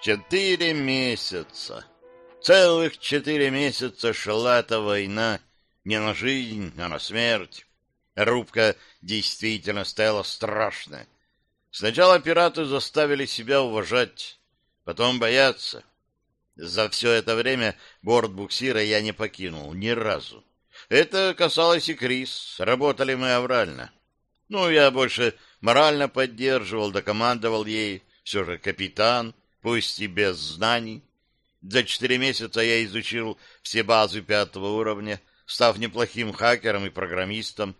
Четыре месяца. Целых четыре месяца шла эта война не на жизнь, а на смерть. Рубка действительно стояла страшная. Сначала пираты заставили себя уважать, потом бояться. За все это время борт буксира я не покинул ни разу. Это касалось и Крис. Работали мы аврально. Ну, я больше морально поддерживал, докомандовал ей. Все же капитан, пусть и без знаний. За четыре месяца я изучил все базы пятого уровня, став неплохим хакером и программистом.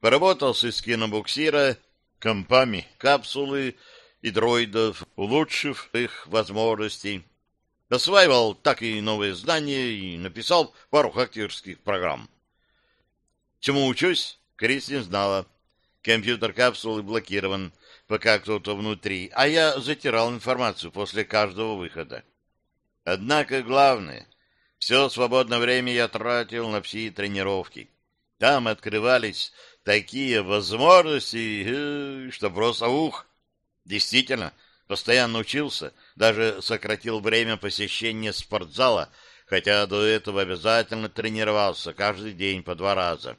Поработал с эскином буксира, компами капсулы и дроидов, улучшив их возможности. Осваивал так и новые знания и написал пару хакерских программ. Чему учусь, Крис не знала. Компьютер капсулы блокирован, пока кто-то внутри, а я затирал информацию после каждого выхода. Однако главное, все свободное время я тратил на пси-тренировки. Там открывались такие возможности, э, что просто ух. Действительно, постоянно учился, даже сократил время посещения спортзала, хотя до этого обязательно тренировался каждый день по два раза.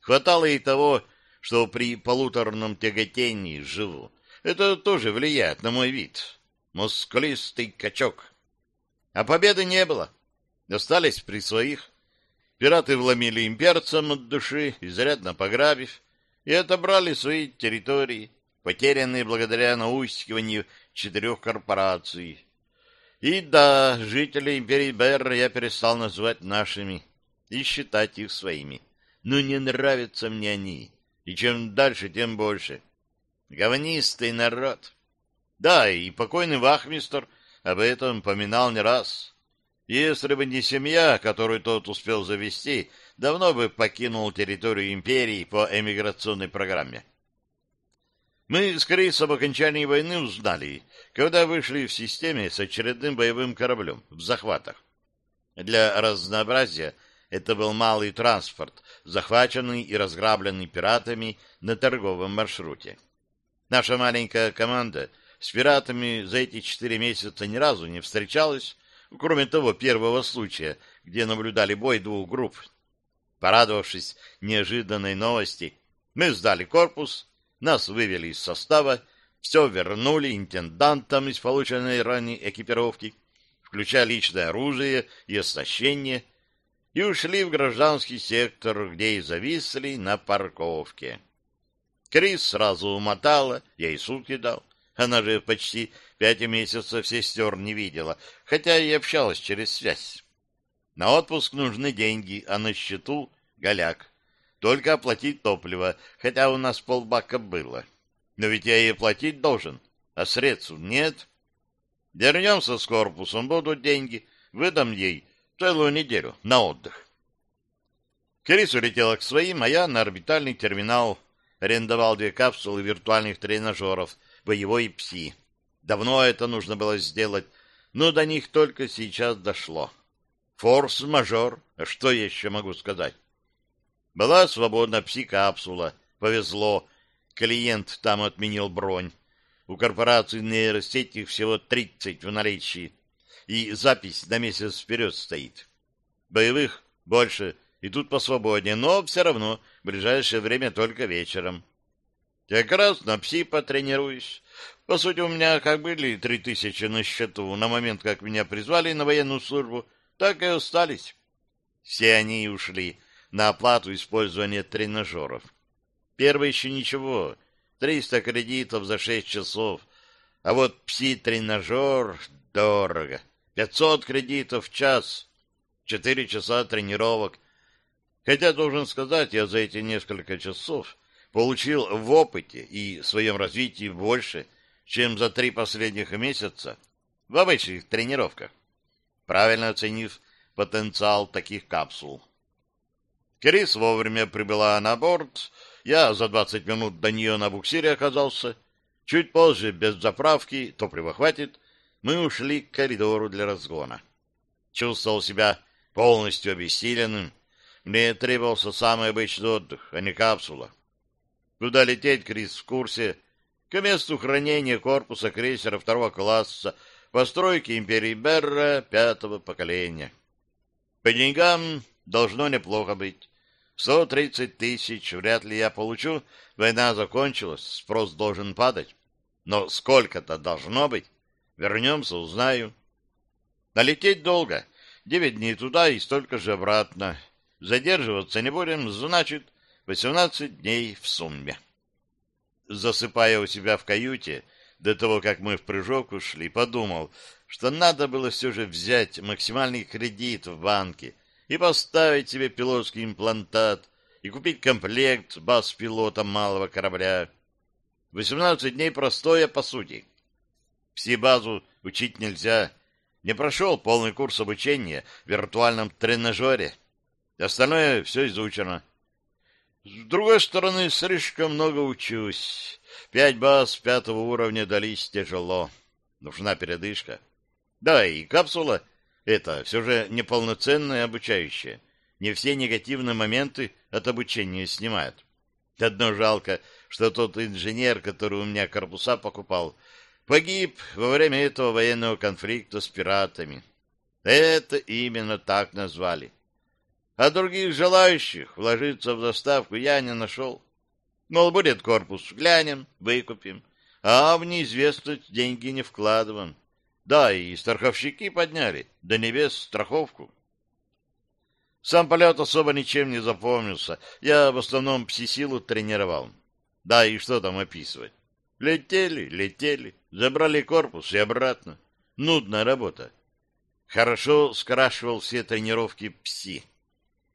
Хватало и того, что при полуторном тяготении живу. Это тоже влияет на мой вид. Мускулистый качок. А победы не было. Остались при своих. Пираты вломили имперцам от души, изрядно пограбив, и отобрали свои территории, потерянные благодаря наускиванию четырех корпораций. И да, жители империи Берр я перестал называть нашими и считать их своими но не нравятся мне они, и чем дальше, тем больше. Говнистый народ. Да, и покойный вахмистр об этом поминал не раз. Если бы не семья, которую тот успел завести, давно бы покинул территорию империи по эмиграционной программе. Мы с Крис об окончании войны узнали, когда вышли в системе с очередным боевым кораблем в захватах. Для разнообразия это был малый транспорт, захваченный и разграбленный пиратами на торговом маршруте. Наша маленькая команда с пиратами за эти четыре месяца ни разу не встречалась, кроме того первого случая, где наблюдали бой двух групп. Порадовавшись неожиданной новости, мы сдали корпус, нас вывели из состава, все вернули интендантам из полученной ранней экипировки, включая личное оружие и оснащение – и ушли в гражданский сектор, где и зависли на парковке. Крис сразу умотала, я и сутки дал. Она же почти пять месяцев сестер не видела, хотя и общалась через связь. На отпуск нужны деньги, а на счету — голяк. Только оплатить топливо, хотя у нас полбака было. Но ведь я ей платить должен, а средств нет. Вернемся с корпусом, будут деньги, выдам ей целую неделю на отдых. Крис улетела к своим, а я на орбитальный терминал арендовал две капсулы виртуальных тренажеров, боевой пси. Давно это нужно было сделать, но до них только сейчас дошло. Форс-мажор, а что я еще могу сказать? Была свободна пси-капсула, повезло, клиент там отменил бронь. У корпорации нейросети всего 30 в наличии и запись на месяц вперед стоит. Боевых больше, и тут посвободнее, но все равно в ближайшее время только вечером. Как раз на пси потренируюсь. По сути, у меня как были три тысячи на счету на момент, как меня призвали на военную службу, так и остались. Все они ушли на оплату использования тренажеров. Первый еще ничего, 300 кредитов за 6 часов, а вот пси-тренажер дорого. Пятьсот кредитов в час, четыре часа тренировок. Хотя, должен сказать, я за эти несколько часов получил в опыте и своем развитии больше, чем за три последних месяца в обычных тренировках, правильно оценив потенциал таких капсул. Крис вовремя прибыла на борт, я за двадцать минут до нее на буксире оказался, чуть позже, без заправки, топлива хватит, мы ушли к коридору для разгона. Чувствовал себя полностью обессиленным. Мне требовался самый обычный отдых, а не капсула. Куда лететь, Крис в курсе. К месту хранения корпуса крейсера второго класса постройки империи Берра пятого поколения. По деньгам должно неплохо быть. Сто тридцать тысяч вряд ли я получу. Война закончилась, спрос должен падать. Но сколько-то должно быть. Вернемся, узнаю. Налететь долго. Девять дней туда и столько же обратно. Задерживаться не будем, значит, восемнадцать дней в сумме. Засыпая у себя в каюте, до того, как мы в прыжок ушли, подумал, что надо было все же взять максимальный кредит в банке и поставить себе пилотский имплантат и купить комплект баз пилота малого корабля. 18 дней простое, по сути. Все базу учить нельзя. Не прошел полный курс обучения в виртуальном тренажере. Остальное все изучено. С другой стороны, слишком много учусь. Пять баз пятого уровня дались тяжело. Нужна передышка. Да, и капсула — это все же неполноценное обучающее. Не все негативные моменты от обучения снимают. Одно жалко, что тот инженер, который у меня корпуса покупал, погиб во время этого военного конфликта с пиратами. Это именно так назвали. А других желающих вложиться в доставку я не нашел. Мол, будет корпус, глянем, выкупим. А в неизвестность деньги не вкладываем. Да, и страховщики подняли до небес страховку. Сам полет особо ничем не запомнился. Я в основном пси-силу тренировал. Да, и что там описывать? Летели, летели, забрали корпус и обратно. Нудная работа. Хорошо скрашивал все тренировки пси.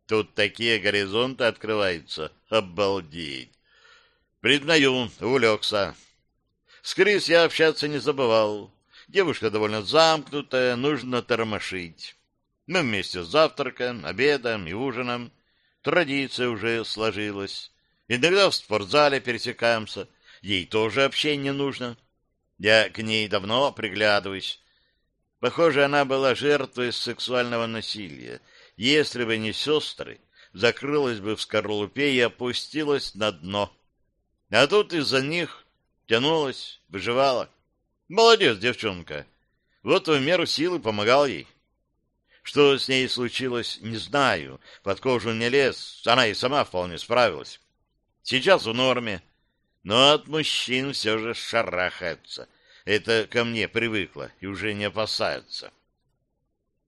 Тут такие горизонты открываются. Обалдеть! Признаю, увлекся. С Крис я общаться не забывал. Девушка довольно замкнутая, нужно тормошить. Мы вместе завтракаем, обедаем и ужином. Традиция уже сложилась. Иногда в спортзале пересекаемся. Ей тоже общение нужно. Я к ней давно приглядываюсь. Похоже, она была жертвой сексуального насилия. Если бы не сестры, закрылась бы в скорлупе и опустилась на дно. А тут из-за них тянулась, выживала. Молодец, девчонка. Вот в меру силы помогал ей. Что с ней случилось, не знаю. Под кожу не лез, она и сама вполне справилась. Сейчас в норме, но от мужчин все же шарахается. Это ко мне привыкла и уже не опасается.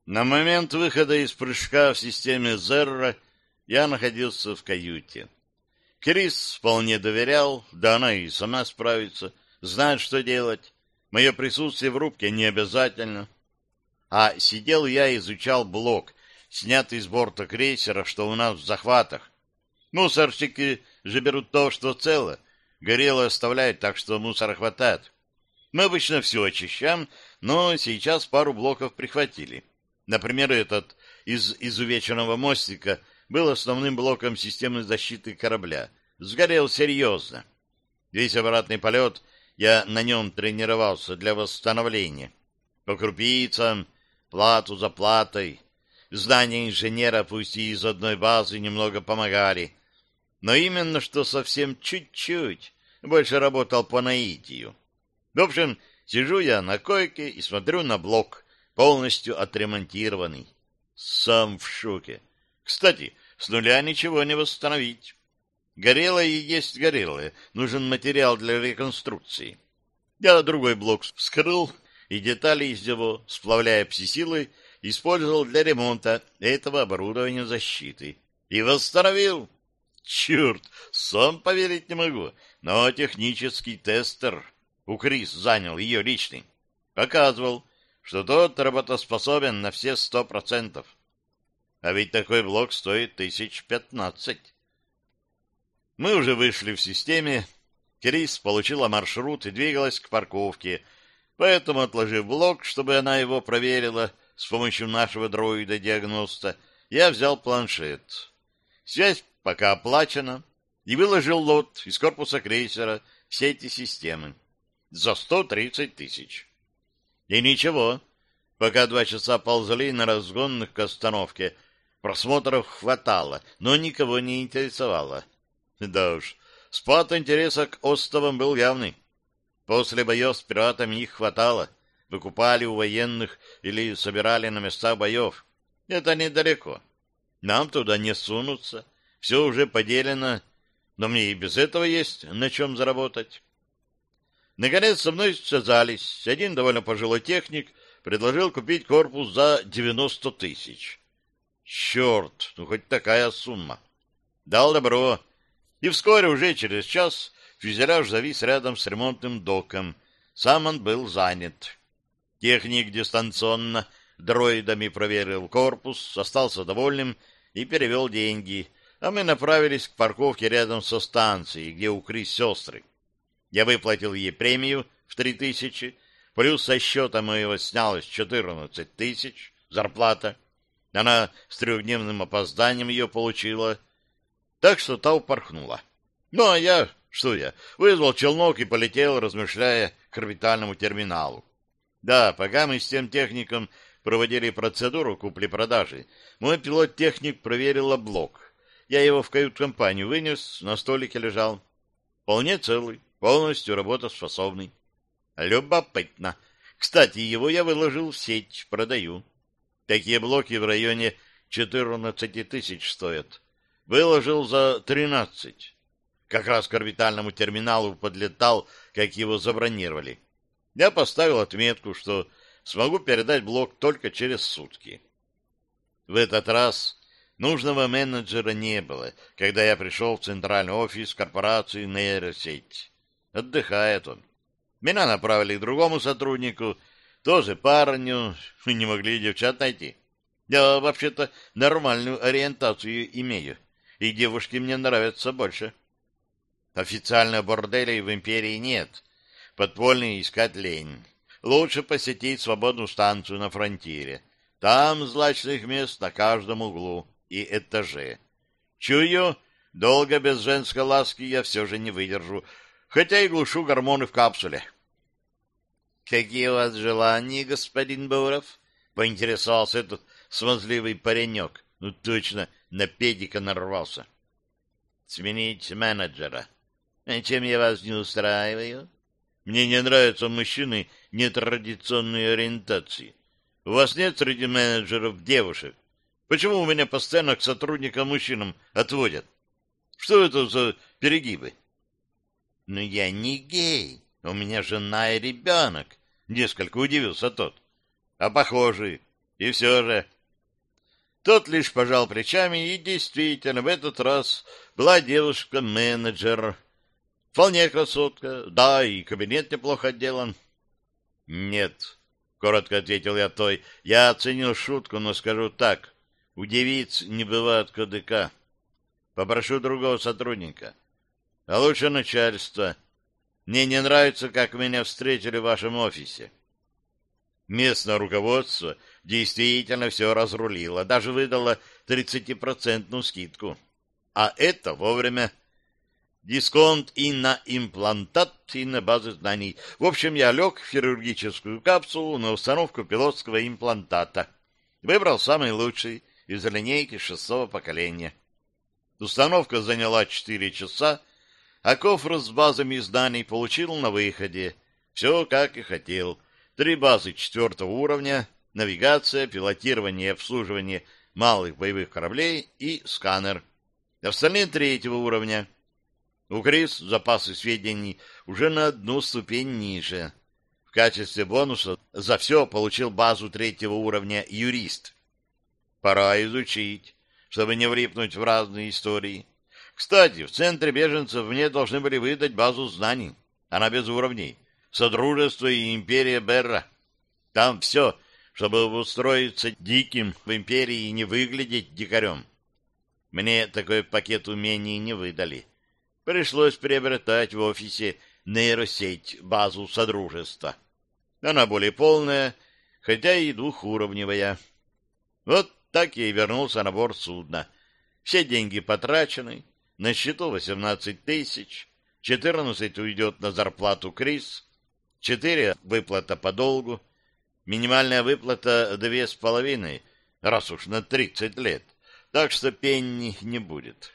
На момент выхода из прыжка в системе Зерра я находился в каюте. Крис вполне доверял, да она и сама справится, знает, что делать. Мое присутствие в рубке не обязательно. А сидел я и изучал блок, снятый с борта крейсера, что у нас в захватах. Мусорщики же берут то, что цело. Горело оставляют, так что мусора хватает. Мы обычно все очищаем, но сейчас пару блоков прихватили. Например, этот из изувеченного мостика был основным блоком системы защиты корабля. Сгорел серьезно. Весь обратный полет я на нем тренировался для восстановления. По крупицам, плату за платой. Знания инженера, пусть и из одной базы, немного помогали. Но именно что совсем чуть-чуть больше работал по наитию. В общем, сижу я на койке и смотрю на блок, полностью отремонтированный. Сам в шоке. Кстати, с нуля ничего не восстановить. Горело и есть горелое. Нужен материал для реконструкции. Я другой блок вскрыл и детали из него, сплавляя пси-силой, использовал для ремонта этого оборудования защиты. И восстановил. Черт, сам поверить не могу, но технический тестер у Крис занял ее личный. Показывал, что тот работоспособен на все сто процентов. А ведь такой блок стоит тысяч пятнадцать. Мы уже вышли в системе. Крис получила маршрут и двигалась к парковке, поэтому, отложив блок, чтобы она его проверила с помощью нашего дроида-диагноста, я взял планшет. Связь пока оплачена, и выложил лот из корпуса крейсера все эти системы за сто тридцать тысяч. И ничего, пока два часа ползали на разгонных к остановке, просмотров хватало, но никого не интересовало. Да уж, спад интереса к островам был явный. После боев с пиратами их хватало. выкупали у военных или собирали на местах боев. Это недалеко. Нам туда не сунуться. Все уже поделено, но мне и без этого есть на чем заработать. Наконец со мной связались. Один довольно пожилой техник предложил купить корпус за 90 тысяч. Черт, ну хоть такая сумма. Дал добро. И вскоре, уже через час, фюзеляж завис рядом с ремонтным доком. Сам он был занят. Техник дистанционно дроидами проверил корпус, остался довольным и перевел деньги, а мы направились к парковке рядом со станцией, где укрылись сестры. Я выплатил ей премию в три тысячи, плюс со счета моего снялось четырнадцать тысяч, зарплата. Она с трехдневным опозданием ее получила, так что та упорхнула. Ну, а я, что я, вызвал челнок и полетел, размышляя к орбитальному терминалу. Да, пока мы с тем техником проводили процедуру купли-продажи, мой пилот-техник проверил блок. Я его в кают-компанию вынес, на столике лежал. Вполне целый, полностью работоспособный. Любопытно. Кстати, его я выложил в сеть, продаю. Такие блоки в районе 14 тысяч стоят. Выложил за 13. Как раз к орбитальному терминалу подлетал, как его забронировали. Я поставил отметку, что смогу передать блок только через сутки. В этот раз нужного менеджера не было, когда я пришел в центральный офис корпорации нейросеть. Отдыхает он. Меня направили к другому сотруднику, тоже парню, не могли девчат найти. Я вообще-то нормальную ориентацию имею, и девушки мне нравятся больше. Официально борделей в империи нет, подпольные искать лень. Лучше посетить свободную станцию на фронтире. Там злачных мест на каждом углу и этаже. Чую, долго без женской ласки я все же не выдержу, хотя и глушу гормоны в капсуле. — Какие у вас желания, господин Буров? — поинтересовался этот смазливый паренек. Ну, точно, на педика нарвался. — Сменить менеджера. Чем я вас не устраиваю? Мне не нравятся мужчины нетрадиционной ориентации. У вас нет среди менеджеров девушек? Почему у меня постоянно к сотрудникам-мужчинам отводят? Что это за перегибы? Но «Ну, я не гей. У меня жена и ребенок. Несколько удивился тот. А похожий. И все же... Тот лишь пожал плечами, и действительно, в этот раз была девушка-менеджер. Вполне красотка, да, и кабинет неплохо отделан. Нет, коротко ответил я той, я оценил шутку, но скажу так, у девиц не бывает КДК. Попрошу другого сотрудника а лучше начальство. Мне не нравится, как меня встретили в вашем офисе. Местное руководство действительно все разрулило, даже выдало 30% скидку. А это вовремя. Дисконт и на имплантат, и на базы знаний. В общем, я лег в хирургическую капсулу на установку пилотского имплантата. Выбрал самый лучший из линейки шестого поколения. Установка заняла 4 часа, а кофр с базами зданий получил на выходе. Все, как и хотел. Три базы четвертого уровня, навигация, пилотирование и обслуживание малых боевых кораблей и сканер. Остальные третьего уровня. У Крис запасы сведений уже на одну ступень ниже. В качестве бонуса за все получил базу третьего уровня юрист. Пора изучить, чтобы не влипнуть в разные истории. Кстати, в центре беженцев мне должны были выдать базу знаний. Она без уровней. Содружество и империя Берра. Там все, чтобы устроиться диким в империи и не выглядеть дикарем. Мне такой пакет умений не выдали. Пришлось приобретать в офисе нейросеть, базу Содружества. Она более полная, хотя и двухуровневая. Вот так я и вернулся на борт судна. Все деньги потрачены, на счету 18 тысяч, 14 уйдет на зарплату Крис, 4 выплата по долгу, минимальная выплата две с половиной, раз уж на 30 лет, так что пенни не будет.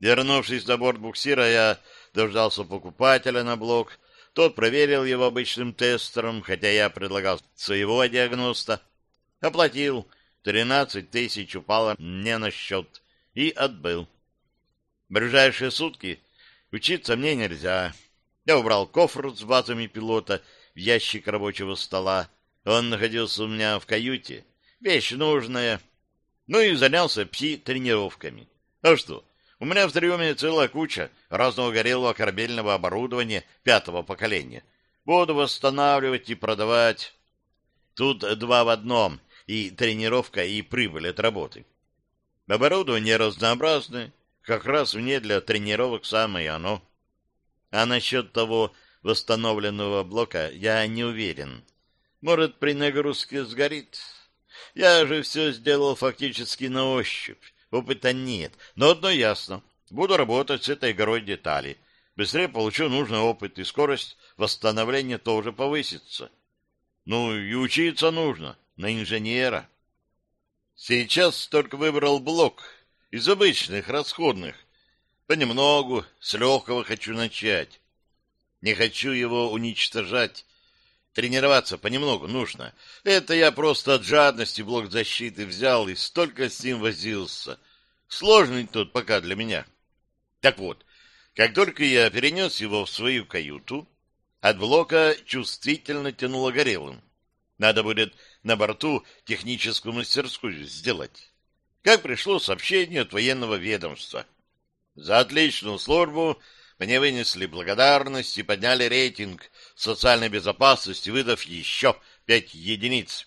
Вернувшись на борт буксира, я дождался покупателя на блок, Тот проверил его обычным тестером, хотя я предлагал своего диагноста. Оплатил. Тринадцать тысяч упало мне на счет. И отбыл. В ближайшие сутки учиться мне нельзя. Я убрал кофр с базами пилота в ящик рабочего стола. Он находился у меня в каюте. Вещь нужная. Ну и занялся пси-тренировками. А что, у меня в трюме целая куча разного горелого корабельного оборудования пятого поколения. Буду восстанавливать и продавать. Тут два в одном, и тренировка, и прибыль от работы. Оборудование разнообразное, как раз мне для тренировок самое оно. А насчет того восстановленного блока я не уверен. Может, при нагрузке сгорит. Я же все сделал фактически на ощупь. Опыта нет, но одно ясно. Буду работать с этой горой деталей. Быстрее получу нужный опыт, и скорость восстановления тоже повысится. Ну, и учиться нужно, на инженера. Сейчас только выбрал блок из обычных, расходных. Понемногу, с легкого хочу начать. Не хочу его уничтожать. Тренироваться понемногу нужно. Это я просто от жадности блок защиты взял и столько с ним возился. Сложный тут пока для меня. Так вот, как только я перенес его в свою каюту, от блока чувствительно тянуло горелым. Надо будет на борту техническую мастерскую сделать. Как пришло сообщение от военного ведомства. За отличную службу мне вынесли благодарность и подняли рейтинг социальной безопасности, выдав еще пять единиц.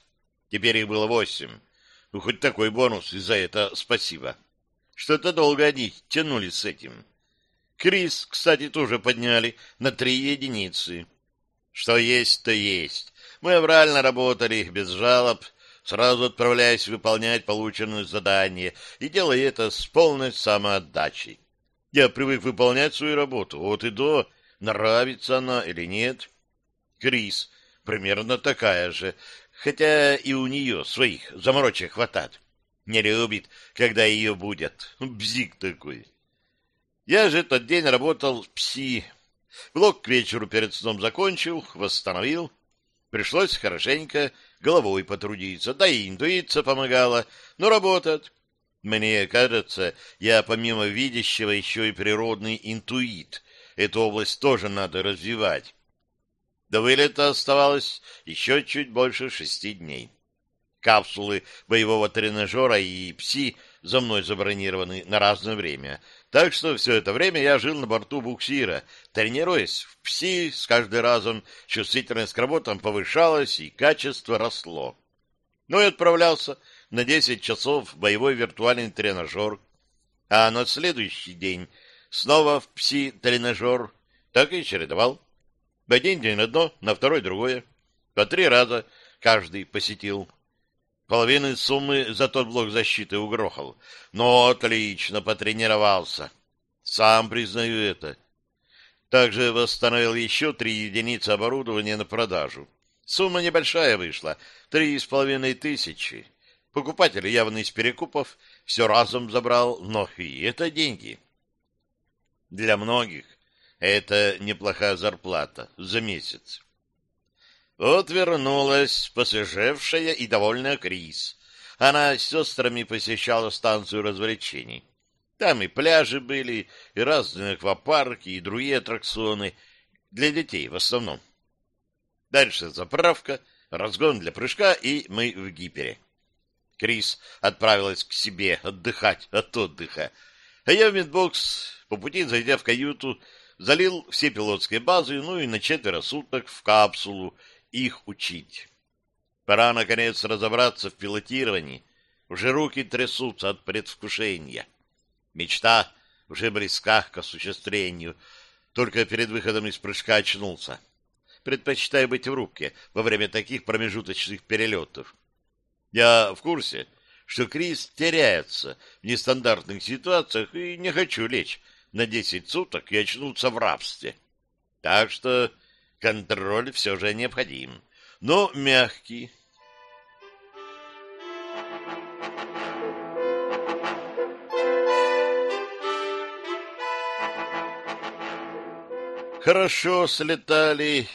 Теперь их было восемь. Ну, хоть такой бонус, и за это спасибо. Что-то долго они тянули с этим. Крис, кстати, тоже подняли на три единицы. Что есть, то есть. Мы аврально работали, без жалоб, сразу отправляясь выполнять полученное задание и делая это с полной самоотдачей. Я привык выполнять свою работу, вот и до, нравится она или нет. Крис примерно такая же, хотя и у нее своих заморочек хватает. Не любит, когда ее будет. Бзик такой. Я же тот день работал ПСИ. Блок к вечеру перед сном закончил, восстановил. Пришлось хорошенько головой потрудиться, да и интуиция помогала, но работает. Мне кажется, я помимо видящего еще и природный интуит. Эту область тоже надо развивать. До вылета оставалось еще чуть больше шести дней. Капсулы боевого тренажера и ПСИ за мной забронированы на разное время. Так что все это время я жил на борту буксира, тренируясь в ПСИ, с каждым разом чувствительность к работам повышалась и качество росло. Ну и отправлялся на 10 часов в боевой виртуальный тренажер, а на следующий день снова в ПСИ-тренажер, так и чередовал. В один день одно, на второй другое. По три раза каждый посетил. Половины суммы за тот блок защиты угрохал. Но отлично потренировался. Сам признаю это. Также восстановил еще три единицы оборудования на продажу. Сумма небольшая вышла — три с половиной тысячи. Покупатель явно из перекупов все разом забрал, но и это деньги. Для многих это неплохая зарплата за месяц. Вот вернулась посвежевшая и довольная Крис. Она с сестрами посещала станцию развлечений. Там и пляжи были, и разные аквапарки, и другие аттракционы. Для детей в основном. Дальше заправка, разгон для прыжка, и мы в гипере. Крис отправилась к себе отдыхать от отдыха, а я в медбокс, по пути зайдя в каюту, залил все пилотские базы, ну и на четверо суток в капсулу их учить. Пора, наконец, разобраться в пилотировании. Уже руки трясутся от предвкушения. Мечта уже близка к осуществлению. Только перед выходом из прыжка очнулся. Предпочитаю быть в рубке во время таких промежуточных перелетов. Я в курсе, что Крис теряется в нестандартных ситуациях и не хочу лечь на десять суток и очнуться в рабстве. Так что контроль все же необходим, но мягкий. Хорошо слетали,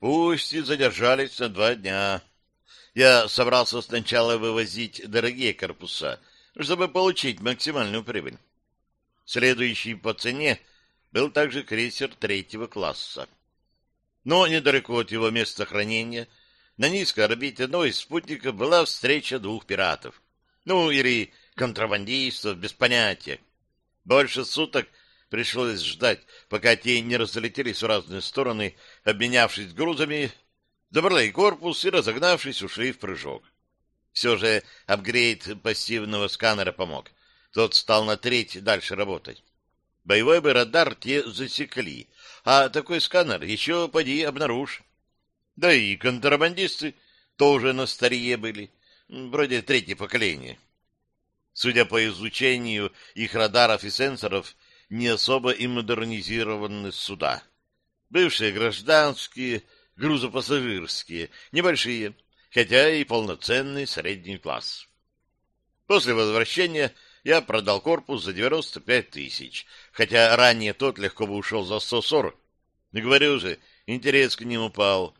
пусть и задержались на два дня. Я собрался сначала вывозить дорогие корпуса, чтобы получить максимальную прибыль. Следующий по цене был также крейсер третьего класса. Но недалеко от его места хранения, на низкой орбите одного из спутников, была встреча двух пиратов. Ну, или контрабандистов, без понятия. Больше суток пришлось ждать, пока те не разлетелись в разные стороны, обменявшись грузами, забрали корпус и, разогнавшись, ушли в прыжок. Все же апгрейд пассивного сканера помог. Тот стал на треть дальше работать. Боевой бы радар те засекли, а такой сканер еще поди обнаружь. Да и контрабандисты тоже на старье были, вроде третье поколение. Судя по изучению их радаров и сенсоров, не особо и модернизированы суда. Бывшие гражданские, грузопассажирские, небольшие, хотя и полноценный средний класс. После возвращения я продал корпус за 95 тысяч, хотя ранее тот легко бы ушел за 140. Не говорю же, интерес к ним упал.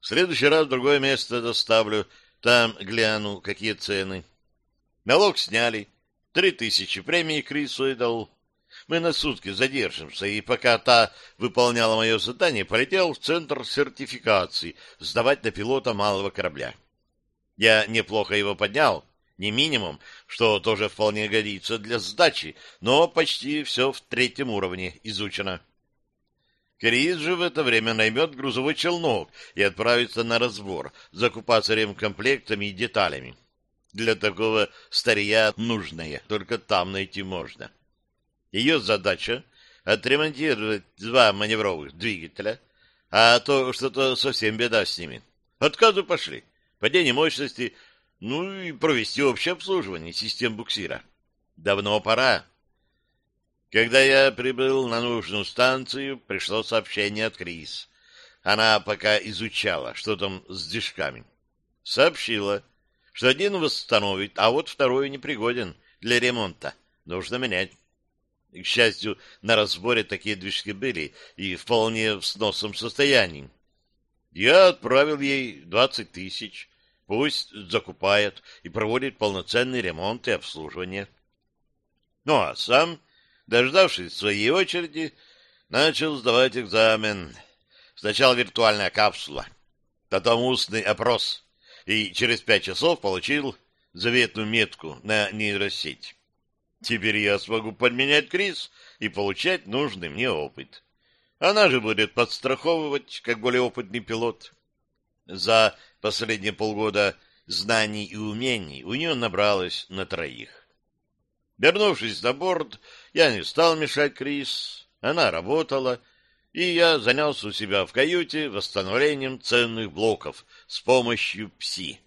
В следующий раз другое место доставлю, там гляну, какие цены. Налог сняли, три тысячи премии Крису и дал. Мы на сутки задержимся, и пока та выполняла мое задание, полетел в центр сертификации сдавать на пилота малого корабля. Я неплохо его поднял, не минимум, что тоже вполне годится для сдачи, но почти все в третьем уровне изучено. Крис же в это время наймет грузовой челнок и отправится на разбор, закупаться ремкомплектами и деталями. Для такого старья нужное, только там найти можно. Ее задача — отремонтировать два маневровых двигателя, а то что-то совсем беда с ними. Отказы пошли. Падение мощности, ну и провести общее обслуживание систем буксира. Давно пора. Когда я прибыл на нужную станцию, пришло сообщение от Крис. Она пока изучала, что там с движками. Сообщила, что один восстановит, а вот второй непригоден для ремонта. Нужно менять. К счастью, на разборе такие движки были и вполне в сносном состоянии. Я отправил ей двадцать тысяч. Пусть закупает и проводит полноценный ремонт и обслуживание. Ну, а сам, дождавшись своей очереди, начал сдавать экзамен. Сначала виртуальная капсула, потом устный опрос, и через пять часов получил заветную метку на нейросеть. Теперь я смогу подменять Крис и получать нужный мне опыт. Она же будет подстраховывать, как более опытный пилот. За последние полгода знаний и умений у нее набралось на троих. Вернувшись на борт, я не стал мешать Крис. Она работала, и я занялся у себя в каюте восстановлением ценных блоков с помощью ПСИ.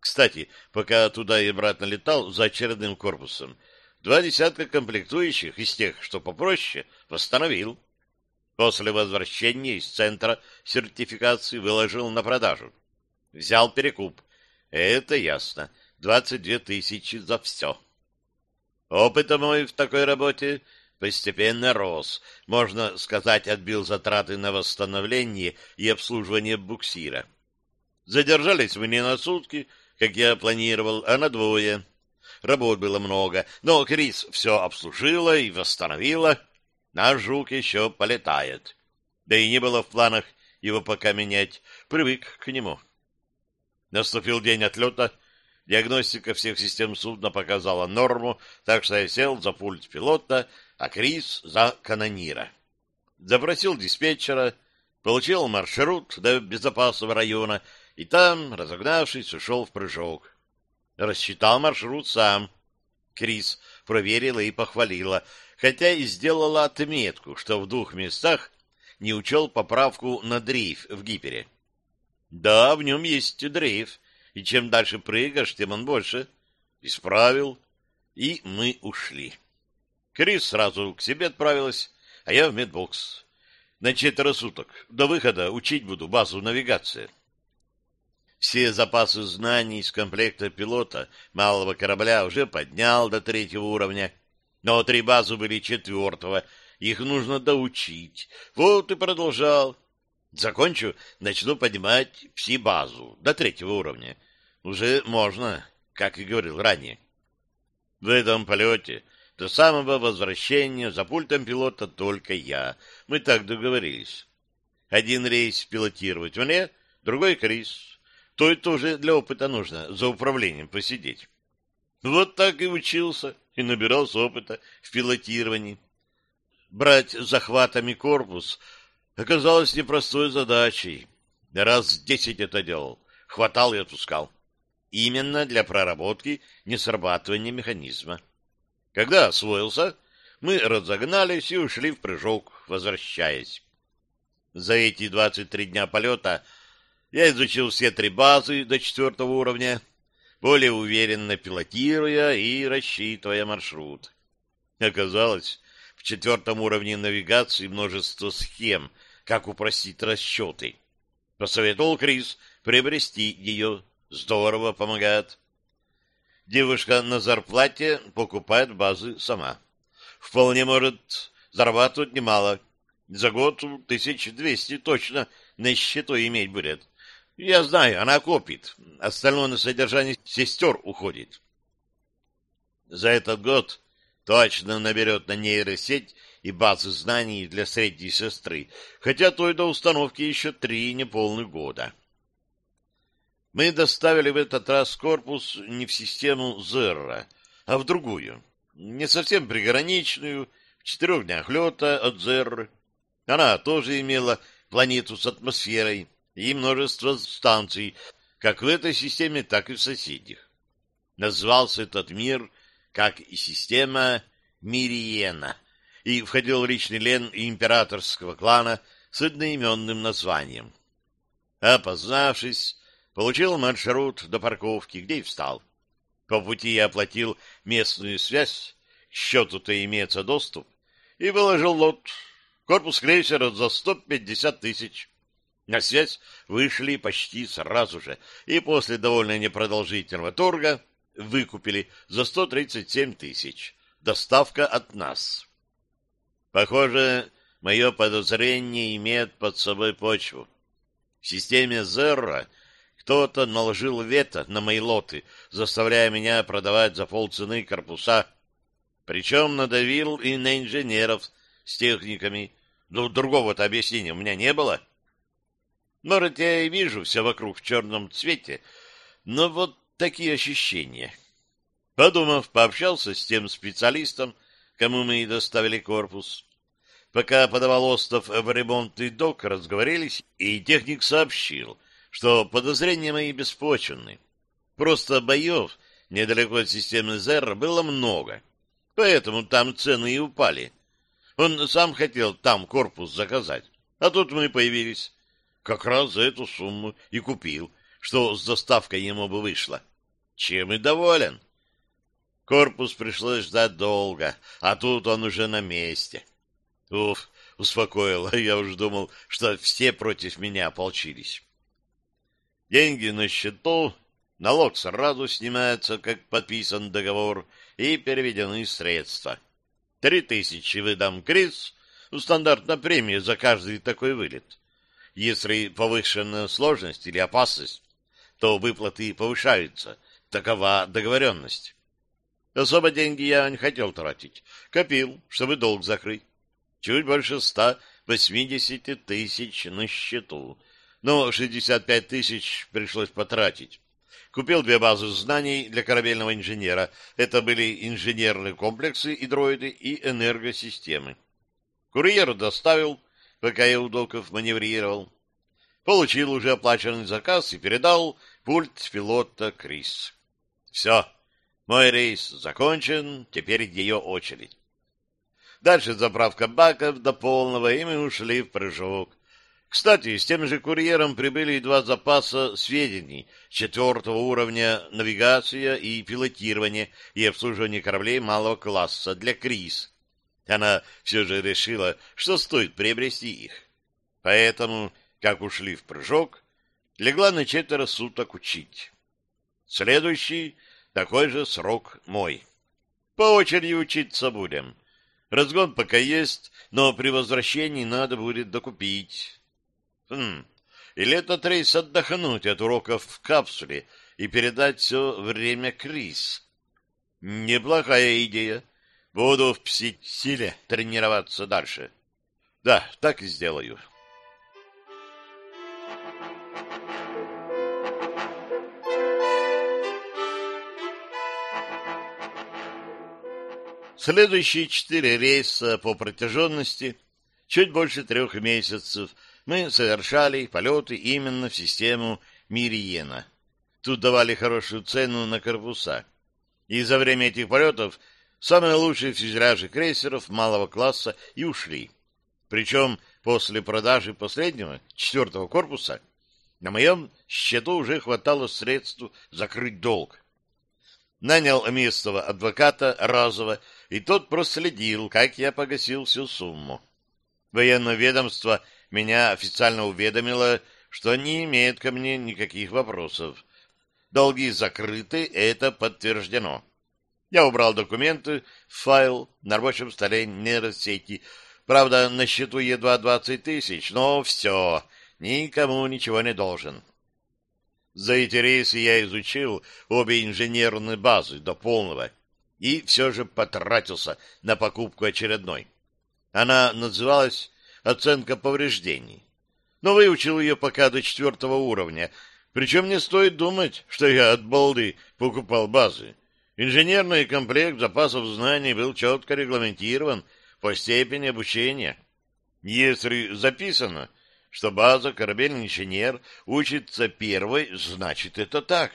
Кстати, пока туда и обратно летал за очередным корпусом, два десятка комплектующих из тех, что попроще, восстановил. После возвращения из центра сертификации выложил на продажу. Взял перекуп. Это ясно. Двадцать две тысячи за все. Опыт мой в такой работе постепенно рос. Можно сказать, отбил затраты на восстановление и обслуживание буксира. Задержались мы не на сутки, как я планировал, а на двое. Работ было много, но Крис все обслужила и восстановила. Наш жук еще полетает. Да и не было в планах его пока менять. Привык к нему. Наступил день отлета. Диагностика всех систем судна показала норму, так что я сел за пульт пилота, а Крис за канонира. Запросил диспетчера, получил маршрут до безопасного района и там, разогнавшись, ушел в прыжок. Рассчитал маршрут сам. Крис проверила и похвалила, хотя и сделала отметку, что в двух местах не учел поправку на дрейф в гипере. Да, в нем есть дрейф, и чем дальше прыгаешь, тем он больше. Исправил, и мы ушли. Крис сразу к себе отправилась, а я в медбокс. На четверо суток. До выхода учить буду базу навигации. Все запасы знаний из комплекта пилота малого корабля уже поднял до третьего уровня, но три базы были четвертого, их нужно доучить. Вот и продолжал. Закончу, начну поднимать пси-базу до третьего уровня. Уже можно, как и говорил ранее. В этом полете до самого возвращения за пультом пилота только я. Мы так договорились. Один рейс пилотировать мне, другой Крис. То это уже для опыта нужно, за управлением посидеть. Вот так и учился, и набирался опыта в пилотировании. Брать захватами корпус оказалось непростой задачей. Раз десять это делал, хватал и отпускал. Именно для проработки несрабатывания механизма. Когда освоился, мы разогнались и ушли в прыжок, возвращаясь. За эти 23 дня полета я изучил все три базы до четвертого уровня, более уверенно пилотируя и рассчитывая маршрут. Оказалось, в четвертом уровне навигации множество схем, как упростить расчеты. Посоветовал Крис приобрести ее. Здорово помогает. Девушка на зарплате покупает базы сама. Вполне может зарабатывать немало. За год тысяч двести точно на счету иметь будет. Я знаю, она копит. Остальное на содержание сестер уходит. За этот год точно наберет на нейросеть и базы знаний для средней сестры, хотя той до установки еще три неполных года. Мы доставили в этот раз корпус не в систему Зерра, а в другую, не совсем приграничную, в четырех днях лета от Зерры. Она тоже имела планету с атмосферой, и множество станций, как в этой системе, так и в соседних. Назвался этот мир, как и система, Мириена, и входил в личный лен императорского клана с одноименным названием. Опознавшись, получил маршрут до парковки, где и встал. По пути я оплатил местную связь, к счету-то имеется доступ, и выложил лот. Корпус крейсера за 150 тысяч. На связь вышли почти сразу же, и после довольно непродолжительного торга выкупили за 137 тысяч. Доставка от нас. Похоже, мое подозрение имеет под собой почву. В системе Зерра кто-то наложил вето на мои лоты, заставляя меня продавать за полцены корпуса. Причем надавил и на инженеров с техниками. Но другого-то объяснения у меня не было. — может, я и вижу все вокруг в черном цвете, но вот такие ощущения. Подумав, пообщался с тем специалистом, кому мы и доставили корпус. Пока подавал остов в ремонтный док, разговорились, и техник сообщил, что подозрения мои беспочвенны. Просто боев недалеко от системы ЗЕР было много, поэтому там цены и упали. Он сам хотел там корпус заказать, а тут мы появились как раз за эту сумму и купил, что с доставкой ему бы вышло. Чем и доволен. Корпус пришлось ждать долго, а тут он уже на месте. Уф, успокоил, я уж думал, что все против меня ополчились. Деньги на счету, налог сразу снимается, как подписан договор, и переведены средства. Три тысячи выдам Крис, ну, стандартная премия за каждый такой вылет. Если повышенная сложность или опасность, то выплаты повышаются. Такова договоренность. Особо деньги я не хотел тратить. Копил, чтобы долг закрыть. Чуть больше ста восьмидесяти тысяч на счету. Но шестьдесят пять тысяч пришлось потратить. Купил две базы знаний для корабельного инженера. Это были инженерные комплексы и дроиды, и энергосистемы. Курьер доставил, пока я у доков маневрировал. Получил уже оплаченный заказ и передал пульт пилота Крис. Все, мой рейс закончен, теперь ее очередь. Дальше заправка баков до полного, и мы ушли в прыжок. Кстати, с тем же курьером прибыли два запаса сведений четвертого уровня навигация и пилотирование и обслуживание кораблей малого класса для Крис. Она все же решила, что стоит приобрести их. Поэтому, как ушли в прыжок, легла на четверо суток учить. Следующий такой же срок мой. По очереди учиться будем. Разгон пока есть, но при возвращении надо будет докупить. Хм, или этот рейс отдохнуть от уроков в капсуле и передать все время Крис. Неплохая идея. Буду в пси-силе тренироваться дальше. Да, так и сделаю. Следующие четыре рейса по протяженности, чуть больше трех месяцев, мы совершали полеты именно в систему Мириена. Тут давали хорошую цену на корпуса. И за время этих полетов самые лучшие фюзеляжи крейсеров малого класса и ушли. Причем после продажи последнего, четвертого корпуса, на моем счету уже хватало средств закрыть долг. Нанял местного адвоката Разова и тот проследил, как я погасил всю сумму. Военное ведомство меня официально уведомило, что не имеет ко мне никаких вопросов. Долги закрыты, это подтверждено. Я убрал документы файл на рабочем столе нейросети. Правда, на счету едва 20 тысяч, но все, никому ничего не должен. За эти рейсы я изучил обе инженерные базы до полного и все же потратился на покупку очередной. Она называлась «Оценка повреждений». Но выучил ее пока до четвертого уровня, причем не стоит думать, что я от балды покупал базы. Инженерный комплект запасов знаний был четко регламентирован по степени обучения. Если записано, что база корабельный инженер учится первой, значит это так.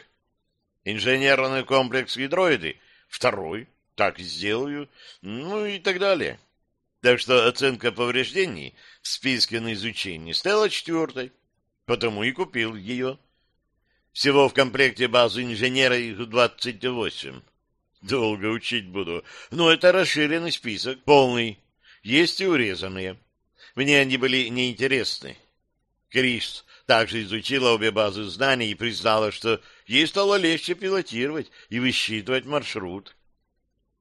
Инженерный комплекс гидроиды второй, так сделаю, ну и так далее. Так что оценка повреждений в списке на изучение стала четвертой, потому и купил ее. Всего в комплекте базы инженера их двадцать восемь. Долго учить буду, но это расширенный список, полный. Есть и урезанные. Мне они были неинтересны. Крис также изучила обе базы знаний и признала, что ей стало легче пилотировать и высчитывать маршрут.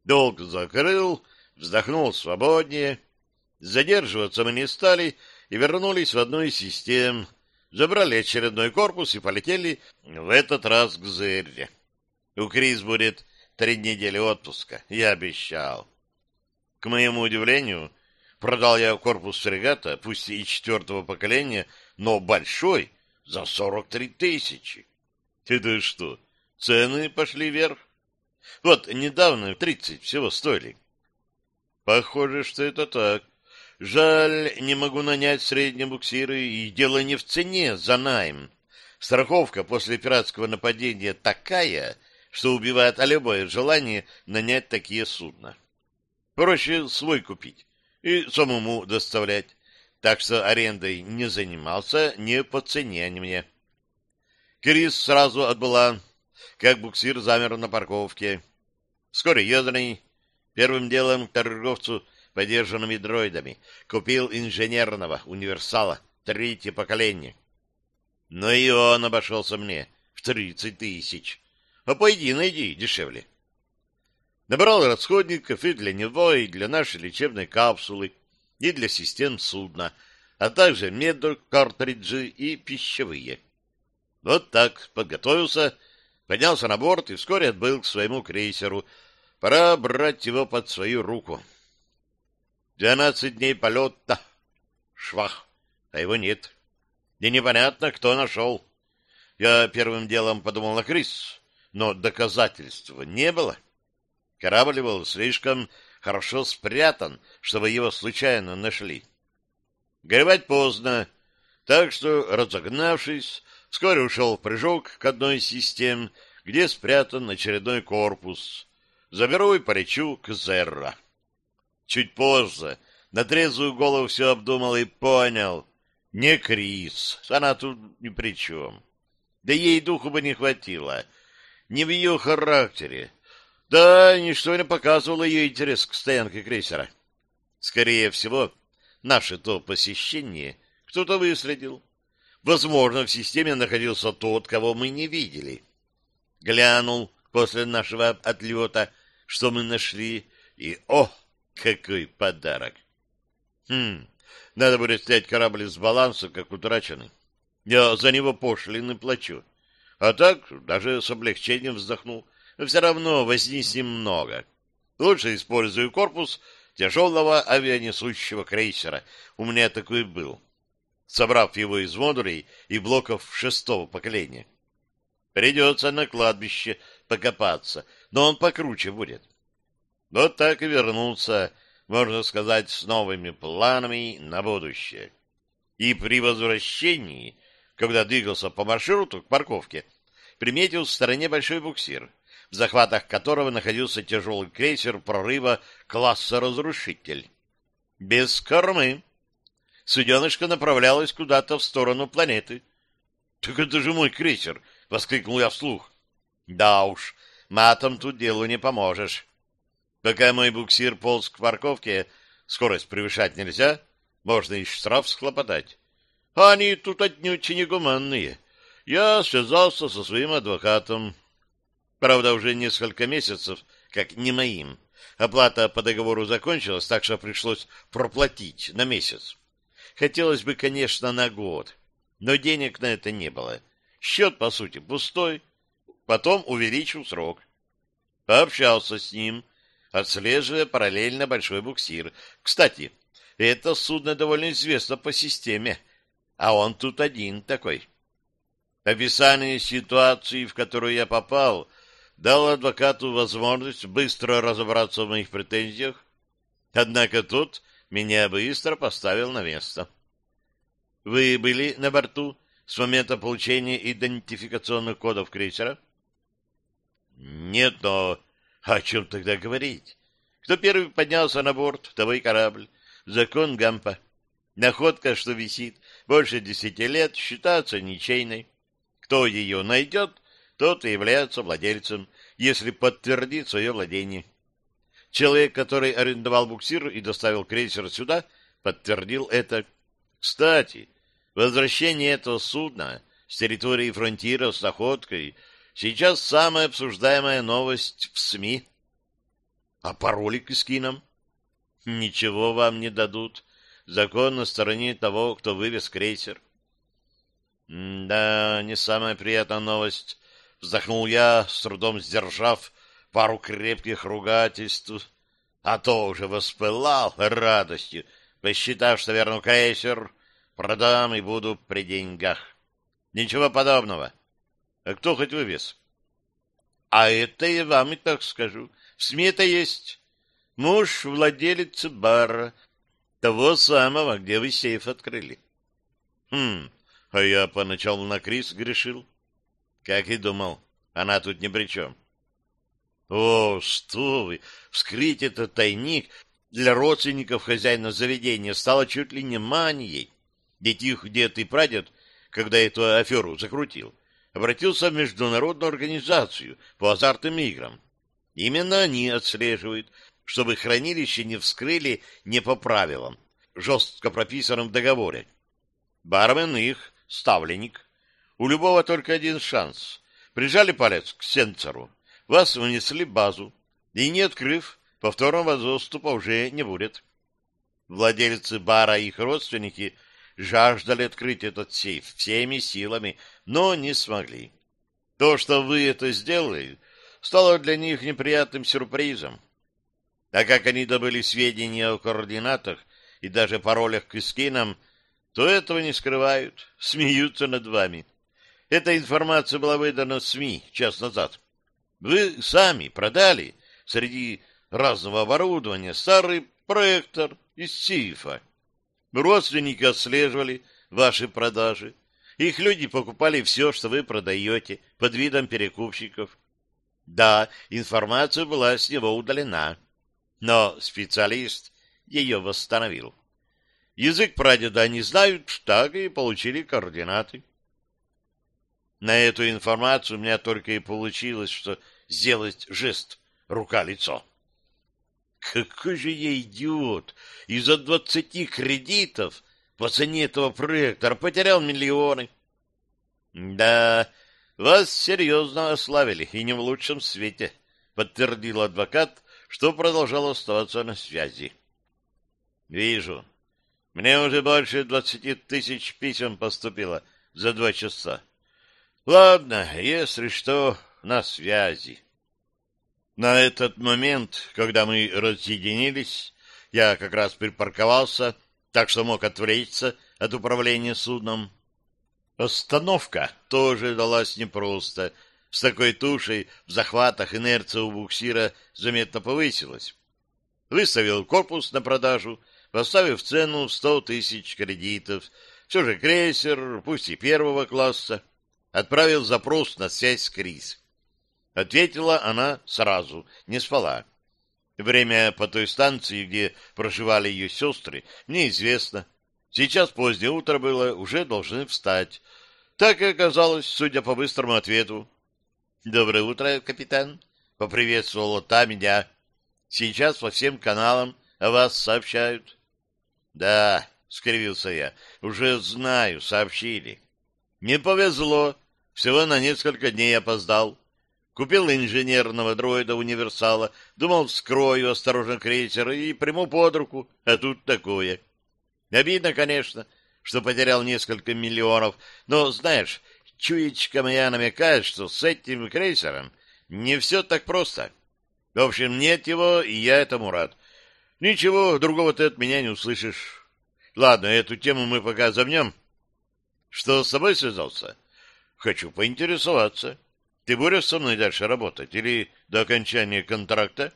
Долг закрыл, вздохнул свободнее. Задерживаться мы не стали и вернулись в одну из систем, забрали очередной корпус и полетели в этот раз к Зерре. У Крис будет три недели отпуска, я обещал. К моему удивлению, продал я корпус фрегата, пусть и четвертого поколения, но большой, за сорок три тысячи. Это что, цены пошли вверх? Вот недавно тридцать всего стоили. Похоже, что это так. Жаль, не могу нанять средние буксиры, и дело не в цене за найм. Страховка после пиратского нападения такая, что убивает а любое желание нанять такие судна. Проще свой купить и самому доставлять, так что арендой не занимался не по цене мне. Крис сразу отбыла, как буксир замер на парковке. Вскоре Йодный первым делом к торговцу подержанными дроидами купил инженерного универсала третье поколение. Но и он обошелся мне в тридцать тысяч. А пойди найди дешевле. Набрал расходников и для него, и для нашей лечебной капсулы, и для систем судна, а также медокартриджи и пищевые. Вот так подготовился, поднялся на борт и вскоре отбыл к своему крейсеру. Пора брать его под свою руку. Двенадцать дней полета. Швах. А его нет. И непонятно, кто нашел. Я первым делом подумал на Крис, но доказательства не было. Корабль был слишком хорошо спрятан, чтобы его случайно нашли. Горевать поздно, так что, разогнавшись, Вскоре ушел в прыжок к одной из систем, где спрятан очередной корпус. Заберу и полечу к Зерра. Чуть позже на трезвую голову все обдумал и понял. Не Крис, она тут ни при чем. Да ей духу бы не хватило. Не в ее характере. Да, ничто не показывало ее интерес к стоянке крейсера. Скорее всего, наше то посещение кто-то выследил. Возможно, в системе находился тот, кого мы не видели. Глянул после нашего отлета, что мы нашли, и, о, Какой подарок! Хм, надо будет снять корабль с баланса, как утраченный. Я за него пошлины плачу. А так даже с облегчением вздохнул. Все равно возни с ним много. Лучше использую корпус тяжелого авианесущего крейсера. У меня такой был. Собрав его из модулей и блоков шестого поколения. Придется на кладбище покопаться, но он покруче будет. Вот так и вернулся, можно сказать, с новыми планами на будущее. И при возвращении, когда двигался по маршруту к парковке, приметил в стороне большой буксир, в захватах которого находился тяжелый крейсер прорыва класса «Разрушитель». Без кормы. Суденышко направлялось куда-то в сторону планеты. — Так это же мой крейсер! — воскликнул я вслух. — Да уж, матом тут делу не поможешь. Пока мой буксир полз к парковке, скорость превышать нельзя, можно и штраф схлопотать. Они тут отнюдь не гуманные. Я связался со своим адвокатом. Правда, уже несколько месяцев, как не моим. Оплата по договору закончилась, так что пришлось проплатить на месяц. Хотелось бы, конечно, на год, но денег на это не было. Счет, по сути, пустой. Потом увеличил срок. Пообщался с ним, отслеживая параллельно большой буксир. Кстати, это судно довольно известно по системе, а он тут один такой. Описание ситуации, в которую я попал, дал адвокату возможность быстро разобраться в моих претензиях, однако тот меня быстро поставил на место. Вы были на борту с момента получения идентификационных кодов крейсера? Нет, но о чем тогда говорить? Кто первый поднялся на борт, того и корабль. Закон Гампа. Находка, что висит больше десяти лет, считается ничейной. Кто ее найдет, тот и является владельцем, если подтвердит свое владение. Человек, который арендовал буксир и доставил крейсер сюда, подтвердил это. Кстати, возвращение этого судна с территории фронтира с находкой сейчас самая обсуждаемая новость в СМИ. А пароли к эскинам? Ничего вам не дадут. Закон на стороне того, кто вывез крейсер. Да, не самая приятная новость. Вздохнул я, с трудом сдержав пару крепких ругательств. А то уже воспылал радостью, посчитав, что верну крейсер, продам и буду при деньгах. Ничего подобного. А кто хоть вывез? А это я вам и так скажу. В СМИ это есть. Муж владелец бара, того самого, где вы сейф открыли. Хм, а я поначалу на Крис грешил. Как и думал, она тут ни при чем. О, что вы! Вскрыть этот тайник для родственников хозяина заведения стало чуть ли не манией. Ведь их дед и прадед, когда эту аферу закрутил, обратился в международную организацию по азартным играм. Именно они отслеживают, чтобы хранилище не вскрыли не по правилам, жестко прописанным в договоре. Бармен их ставленник. У любого только один шанс. Прижали палец к сенсору, вас внесли базу, и не открыв, повторного доступа уже не будет. Владельцы бара и их родственники жаждали открыть этот сейф всеми силами, но не смогли. То, что вы это сделали, стало для них неприятным сюрпризом. А как они добыли сведения о координатах и даже паролях к эскинам, то этого не скрывают, смеются над вами. Эта информация была выдана СМИ час назад. Вы сами продали среди разного оборудования старый проектор из СИФа. Родственники отслеживали ваши продажи. Их люди покупали все, что вы продаете, под видом перекупщиков. Да, информация была с него удалена, но специалист ее восстановил. Язык прадеда они знают, так и получили координаты. На эту информацию у меня только и получилось, что сделать жест рука-лицо. Какой же я идиот! Из-за двадцати кредитов по цене этого проекта потерял миллионы. Да, вас серьезно ославили, и не в лучшем свете, подтвердил адвокат, что продолжал оставаться на связи. «Вижу. Мне уже больше двадцати тысяч писем поступило за два часа. Ладно, если что, на связи». На этот момент, когда мы разъединились, я как раз припарковался, так что мог отвлечься от управления судном. Остановка тоже далась непросто. С такой тушей в захватах инерция у буксира заметно повысилась. Выставил корпус на продажу, поставив цену в сто тысяч кредитов. Все же крейсер, пусть и первого класса, отправил запрос на связь с Крис. Ответила она сразу, не спала. Время по той станции, где проживали ее сестры, неизвестно. Сейчас позднее утро было, уже должны встать. Так и оказалось, судя по быстрому ответу. «Доброе утро, капитан!» — поприветствовала та меня. «Сейчас по всем каналам о вас сообщают». «Да», — скривился я, — «уже знаю, сообщили». «Не повезло, всего на несколько дней опоздал». Купил инженерного дроида-универсала, думал, вскрою осторожно крейсер и приму под руку, а тут такое. Обидно, конечно, что потерял несколько миллионов, но, знаешь, чуечка моя намекает, что с этим крейсером не все так просто. В общем, нет его, и я этому рад. Ничего, другого ты от меня не услышишь. Ладно, эту тему мы пока замнем. Что с собой связался? Хочу поинтересоваться. Ты будешь со мной дальше работать или до окончания контракта?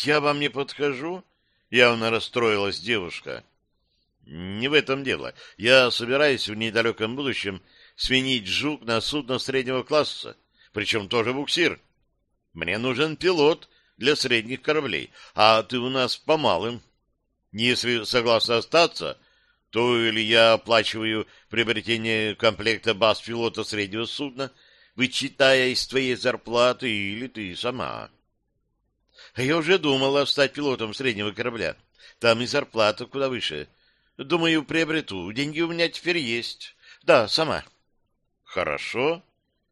Я вам не подхожу? Явно расстроилась девушка. Не в этом дело. Я собираюсь в недалеком будущем свинить жук на судно среднего класса, причем тоже буксир. Мне нужен пилот для средних кораблей, а ты у нас по малым. Если согласна остаться, то или я оплачиваю приобретение комплекта баз пилота среднего судна — вычитая из твоей зарплаты, или ты сама. Я уже думала стать пилотом среднего корабля. Там и зарплата куда выше. Думаю, приобрету. Деньги у меня теперь есть. Да, сама. Хорошо.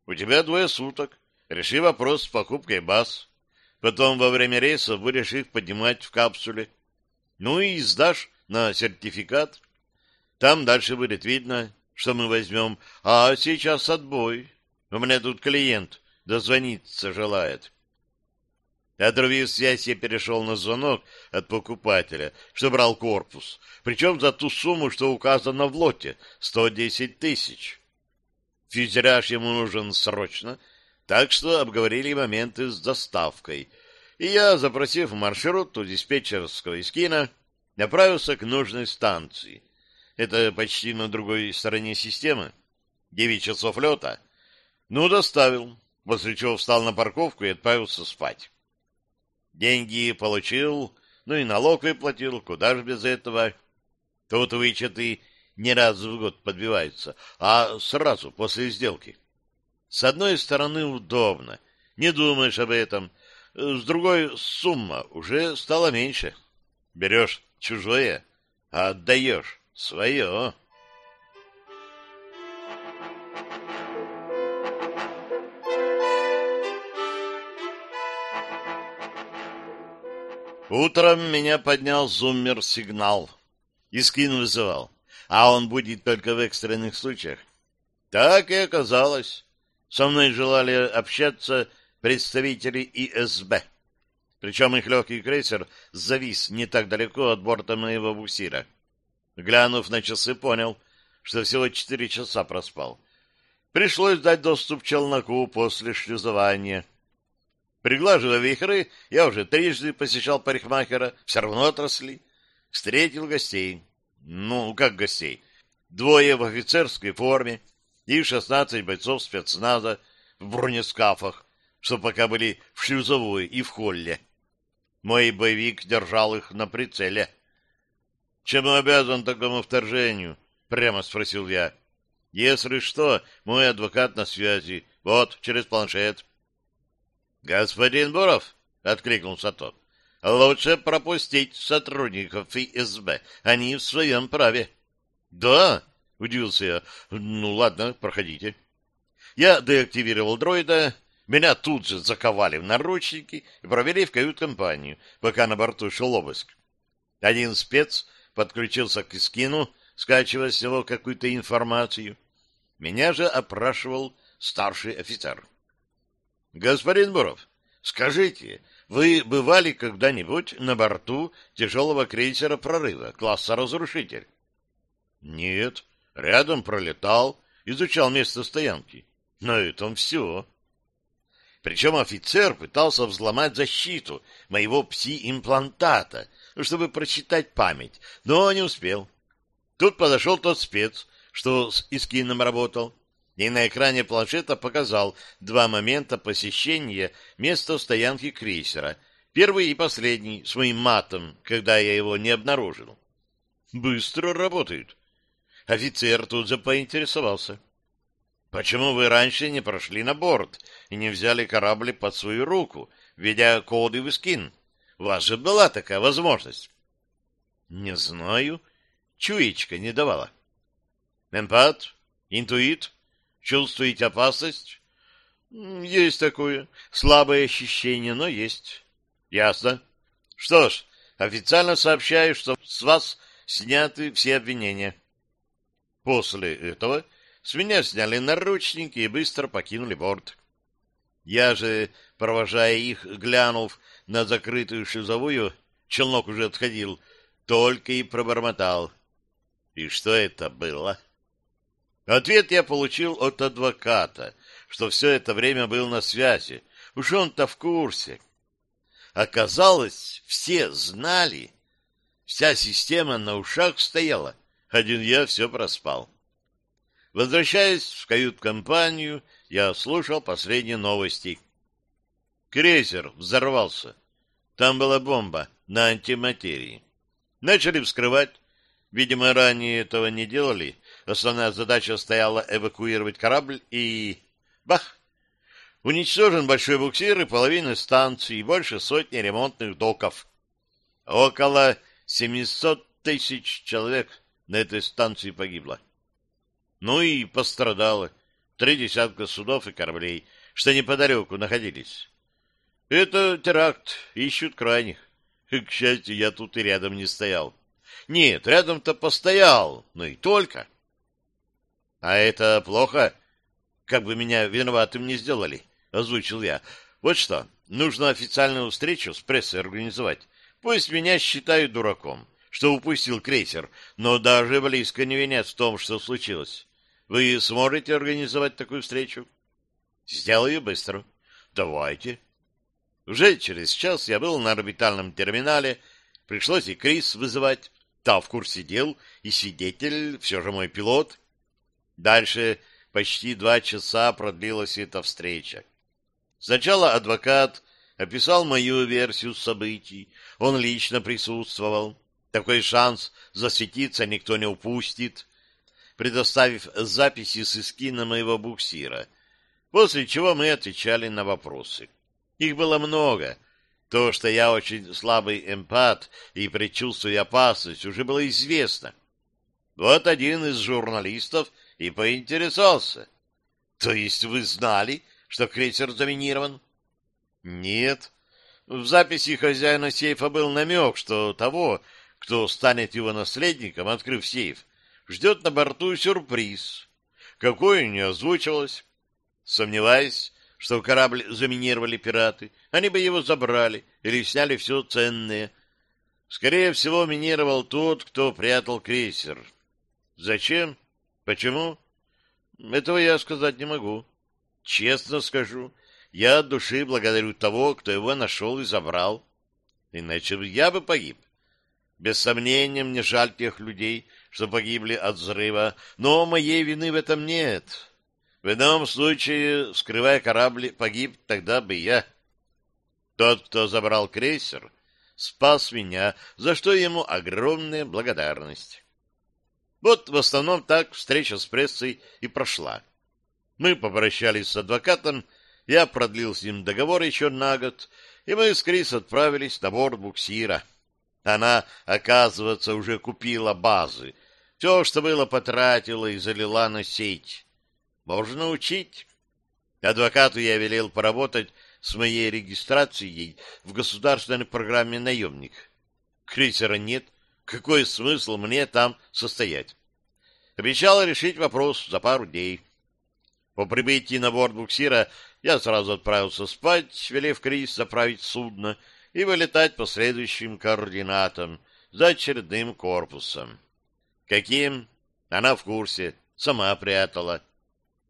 У тебя двое суток. Реши вопрос с покупкой баз. Потом во время рейса будешь их поднимать в капсуле. Ну и сдашь на сертификат. Там дальше будет видно, что мы возьмем. А сейчас отбой. У меня тут клиент дозвониться желает. Отрубив связь, я перешел на звонок от покупателя, что брал корпус, причем за ту сумму, что указано в лоте — 110 тысяч. Фюзеляж ему нужен срочно, так что обговорили моменты с доставкой, и я, запросив маршрут у диспетчерского эскина, направился к нужной станции. Это почти на другой стороне системы. Девять часов лета — ну, доставил, после чего встал на парковку и отправился спать. Деньги получил, ну и налог выплатил, куда ж без этого. Тут вычеты не раз в год подбиваются, а сразу после сделки. С одной стороны, удобно, не думаешь об этом. С другой, сумма уже стала меньше. Берешь чужое, а отдаешь свое. Утром меня поднял зуммер-сигнал. Искин вызывал. А он будет только в экстренных случаях. Так и оказалось. Со мной желали общаться представители ИСБ. Причем их легкий крейсер завис не так далеко от борта моего буксира. Глянув на часы, понял, что всего четыре часа проспал. Пришлось дать доступ челноку после шлюзования. Приглаживая вихры, я уже трижды посещал парикмахера, все равно отросли. Встретил гостей. Ну, как гостей? Двое в офицерской форме и шестнадцать бойцов спецназа в бронескафах, что пока были в шлюзовой и в холле. Мой боевик держал их на прицеле. «Чему обязан такому вторжению?» — прямо спросил я. «Если что, мой адвокат на связи. Вот, через планшет». «Господин Буров!» — откликнулся тот. «Лучше пропустить сотрудников ФСБ. Они в своем праве». «Да?» — удивился я. «Ну, ладно, проходите». Я деактивировал дроида, Меня тут же заковали в наручники и провели в кают-компанию, пока на борту шел обыск. Один спец подключился к Искину, скачивая с него какую-то информацию. Меня же опрашивал старший офицер. — Господин Буров, скажите, вы бывали когда-нибудь на борту тяжелого крейсера «Прорыва» класса «Разрушитель»? — Нет, рядом пролетал, изучал место стоянки. На этом все. Причем офицер пытался взломать защиту моего пси-имплантата, чтобы прочитать память, но не успел. Тут подошел тот спец, что с Искином работал, и на экране планшета показал два момента посещения места стоянки крейсера, первый и последний, с моим матом, когда я его не обнаружил. Быстро работают. Офицер тут же поинтересовался. Почему вы раньше не прошли на борт и не взяли корабль под свою руку, введя коды в скин? У вас же была такая возможность. Не знаю. Чуечка не давала. Эмпат? Интуит? Чувствуете опасность? Есть такое. Слабое ощущение, но есть. Ясно. Что ж, официально сообщаю, что с вас сняты все обвинения. После этого с меня сняли наручники и быстро покинули борт. Я же, провожая их, глянув на закрытую шизовую, челнок уже отходил, только и пробормотал. И что это было? Ответ я получил от адвоката, что все это время был на связи. Уж он-то в курсе. Оказалось, все знали. Вся система на ушах стояла. Один я все проспал. Возвращаясь в кают-компанию, я слушал последние новости. Крейсер взорвался. Там была бомба на антиматерии. Начали вскрывать. Видимо, ранее этого не делали. Основная задача стояла эвакуировать корабль и... Бах! Уничтожен большой буксир и половина станции, и больше сотни ремонтных доков. Около 700 тысяч человек на этой станции погибло. Ну и пострадало три десятка судов и кораблей, что неподалеку находились. Это теракт, ищут крайних. К счастью, я тут и рядом не стоял. Нет, рядом-то постоял, но и только. А это плохо? Как бы меня виноватым не сделали, озвучил я. Вот что, нужно официальную встречу с прессой организовать. Пусть меня считают дураком, что упустил крейсер, но даже близко не винят в том, что случилось. Вы сможете организовать такую встречу? Сделаю быстро. Давайте. Уже через час я был на орбитальном терминале, пришлось и Крис вызывать. Та в курсе дел, и свидетель, все же мой пилот. Дальше почти два часа продлилась эта встреча. Сначала адвокат описал мою версию событий. Он лично присутствовал. Такой шанс засветиться никто не упустит предоставив записи с эскина моего буксира, после чего мы отвечали на вопросы. Их было много. То, что я очень слабый эмпат и предчувствую опасность, уже было известно. Вот один из журналистов и поинтересовался. То есть вы знали, что крейсер заминирован? Нет. В записи хозяина сейфа был намек, что того, кто станет его наследником, открыв сейф, ждет на борту сюрприз. Какой не озвучивалось. Сомневаюсь, что корабль заминировали пираты, они бы его забрали или сняли все ценное. Скорее всего, минировал тот, кто прятал крейсер. Зачем? Почему? Этого я сказать не могу. Честно скажу, я от души благодарю того, кто его нашел и забрал. Иначе я бы погиб. Без сомнения, мне жаль тех людей, что погибли от взрыва, но моей вины в этом нет. В ином случае, скрывая корабль, погиб тогда бы я. Тот, кто забрал крейсер, спас меня, за что ему огромная благодарность. Вот в основном так встреча с прессой и прошла. Мы попрощались с адвокатом, я продлил с ним договор еще на год, и мы с Крис отправились на борт буксира. Она, оказывается, уже купила базы, все, что было, потратила и залила на сеть. Можно учить. Адвокату я велел поработать с моей регистрацией в государственной программе «Наемник». Крейсера нет, какой смысл мне там состоять? Обещал решить вопрос за пару дней. По прибытии на борт буксира я сразу отправился спать, велев Крис заправить судно и вылетать по следующим координатам за очередным корпусом. Каким? Она в курсе, сама прятала.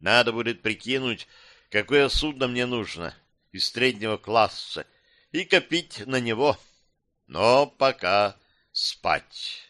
Надо будет прикинуть, какое судно мне нужно из среднего класса и копить на него. Но пока спать.